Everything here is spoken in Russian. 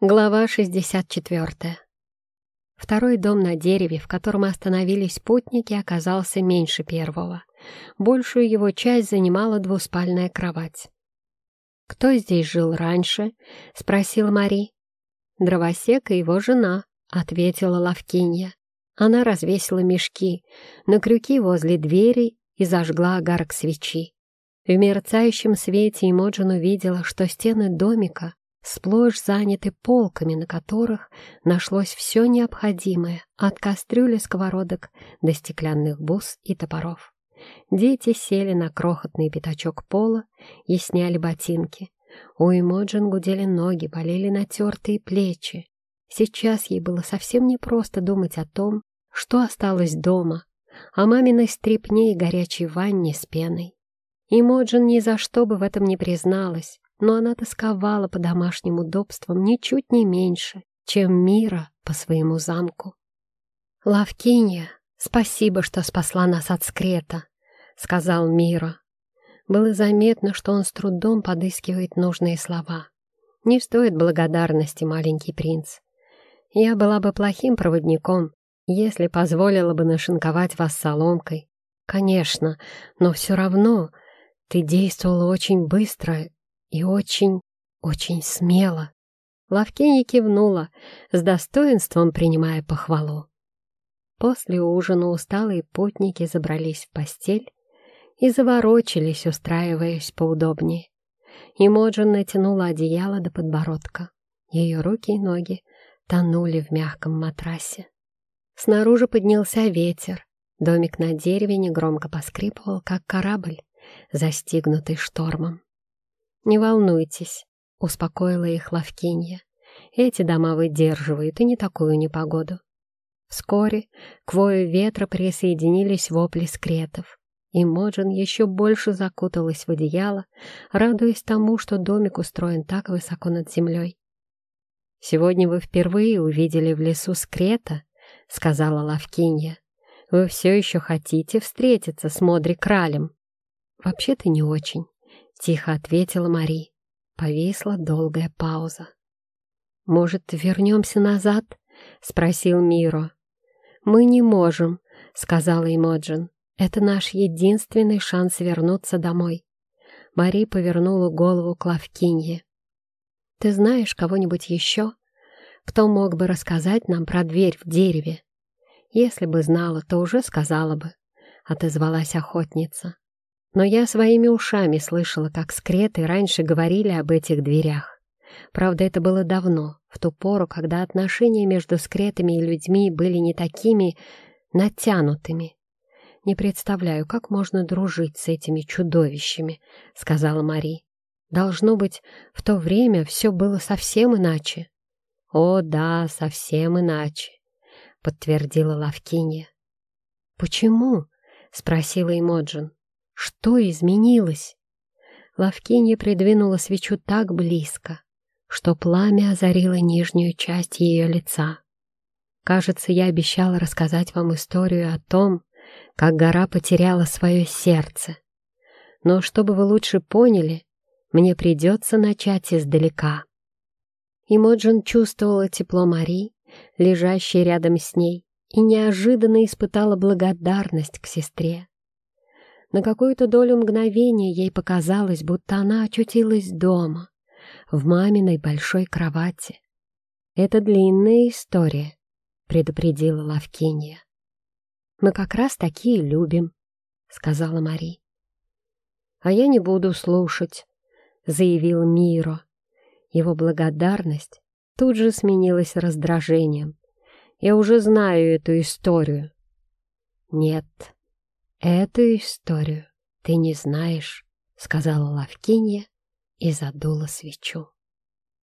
Глава 64. Второй дом на дереве, в котором остановились путники, оказался меньше первого. Большую его часть занимала двуспальная кровать. «Кто здесь жил раньше?» — спросила Мари. «Дровосек и его жена», — ответила Лавкинья. Она развесила мешки на крюки возле двери и зажгла огарок свечи. В мерцающем свете Имоджин увидела, что стены домика сплошь заняты полками, на которых нашлось все необходимое, от кастрюли, сковородок до стеклянных бус и топоров. Дети сели на крохотный пятачок пола и сняли ботинки. У Эмоджин гудели ноги, болели натертые плечи. Сейчас ей было совсем непросто думать о том, что осталось дома, о маминой стрипне и горячей ванне с пеной. Имоджин ни за что бы в этом не призналась, но она тосковала по домашним удобствам ничуть не меньше, чем Мира по своему замку. «Лавкинья, спасибо, что спасла нас от скрета», — сказал Мира. Было заметно, что он с трудом подыскивает нужные слова. «Не стоит благодарности, маленький принц. Я была бы плохим проводником, если позволила бы нашинковать вас соломкой. Конечно, но все равно ты действовала очень быстро и очень, очень смело. Лавкинья кивнула, с достоинством принимая похвалу. После ужина усталые путники забрались в постель и заворочились, устраиваясь поудобнее. Имоджин натянула одеяло до подбородка. Ее руки и ноги тонули в мягком матрасе. Снаружи поднялся ветер. Домик на дереве негромко поскрипывал, как корабль, застигнутый штормом. «Не волнуйтесь», — успокоила их Лавкинья. «Эти дома выдерживают и не такую непогоду». Вскоре к вою ветра присоединились вопли скретов, и Моджин еще больше закуталась в одеяло, радуясь тому, что домик устроен так высоко над землей. «Сегодня вы впервые увидели в лесу скрета», — сказала Лавкинья. «Вы все еще хотите встретиться с Модри Кралем?» «Вообще-то не очень. — тихо ответила Мари. Повисла долгая пауза. «Может, вернемся назад?» — спросил Миро. «Мы не можем», — сказала Эмоджин. «Это наш единственный шанс вернуться домой». Мари повернула голову к Лавкинье. «Ты знаешь кого-нибудь еще, кто мог бы рассказать нам про дверь в дереве? Если бы знала, то уже сказала бы», — отозвалась охотница. Но я своими ушами слышала, как скреты раньше говорили об этих дверях. Правда, это было давно, в ту пору, когда отношения между скретами и людьми были не такими натянутыми. «Не представляю, как можно дружить с этими чудовищами», — сказала Мари. «Должно быть, в то время все было совсем иначе». «О, да, совсем иначе», — подтвердила Лавкинья. «Почему?» — спросила Эмоджин. Что изменилось? Лавкинья придвинула свечу так близко, что пламя озарило нижнюю часть ее лица. Кажется, я обещала рассказать вам историю о том, как гора потеряла свое сердце. Но чтобы вы лучше поняли, мне придется начать издалека. Имоджин чувствовала тепло Мари, лежащей рядом с ней, и неожиданно испытала благодарность к сестре. На какую-то долю мгновения ей показалось, будто она очутилась дома, в маминой большой кровати. «Это длинная история», — предупредила Лавкинья. «Мы как раз такие любим», — сказала Мари. «А я не буду слушать», — заявил Миро. Его благодарность тут же сменилась раздражением. «Я уже знаю эту историю». «Нет», «Эту историю ты не знаешь», — сказала Лавкинья и задула свечу.